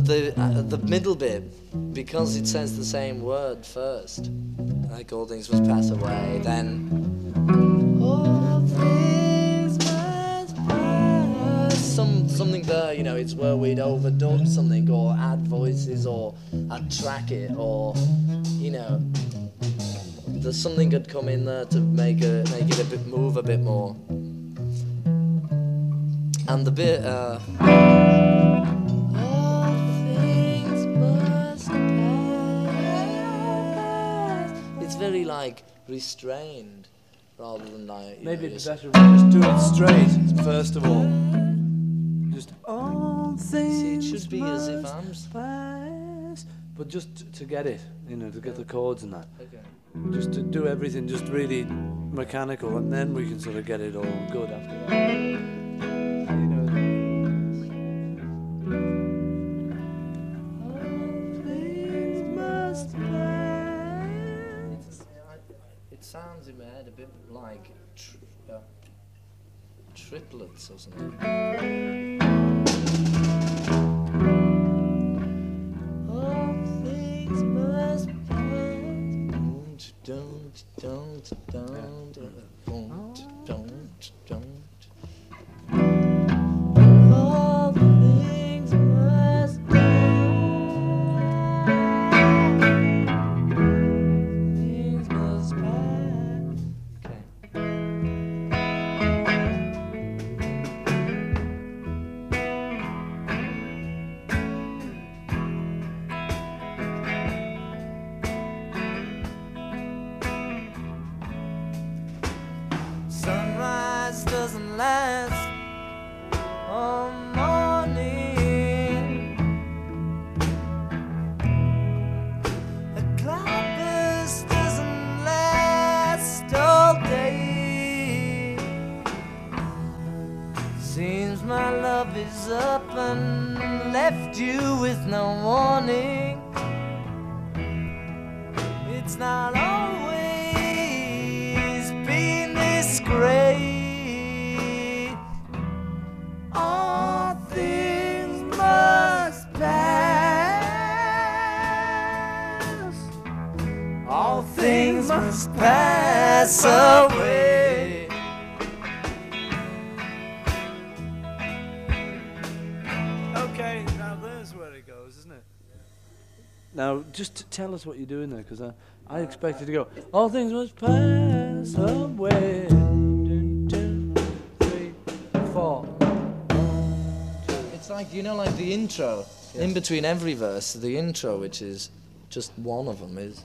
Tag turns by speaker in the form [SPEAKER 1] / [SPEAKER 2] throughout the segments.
[SPEAKER 1] but the uh, the middle bit, because it says the same word first, like all things must pass away, then. Some something there, you know, it's where we'd overdub something or add voices or add track it or you know. There's something could come in there to make it make it a bit move a bit more. And the bit uh very like restrained rather than like
[SPEAKER 2] Maybe
[SPEAKER 1] know,
[SPEAKER 2] it'd be better if we just do it straight, first of all. Just all things
[SPEAKER 1] See, it should be as if I'm
[SPEAKER 2] pass. But just to get it, you know, to get the chords and that.
[SPEAKER 1] Okay.
[SPEAKER 2] Just to do everything just really mechanical, and then we can sort of get it all good after that.
[SPEAKER 1] Sounds in my head a bit like tr- uh, triplets or something. All things must pass. Don't, don't, don't, don't, don't, don't. Seems my love is up and left you with no warning. It's not always been this great. All things must pass. All things must pass away.
[SPEAKER 2] It goes, isn't it? Now, just t- tell us what you're doing there, because I, I expected to go, all things must pass away. Dun, two, three, four.
[SPEAKER 1] It's like, you know, like the intro. In between every verse, the intro, which is just one of them, is.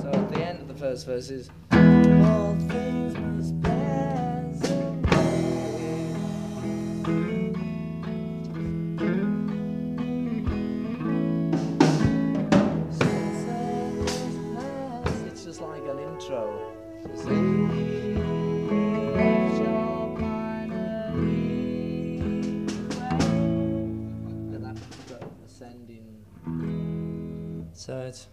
[SPEAKER 1] So at the end of the first verse is. All intro. Just and that ascending. So it's.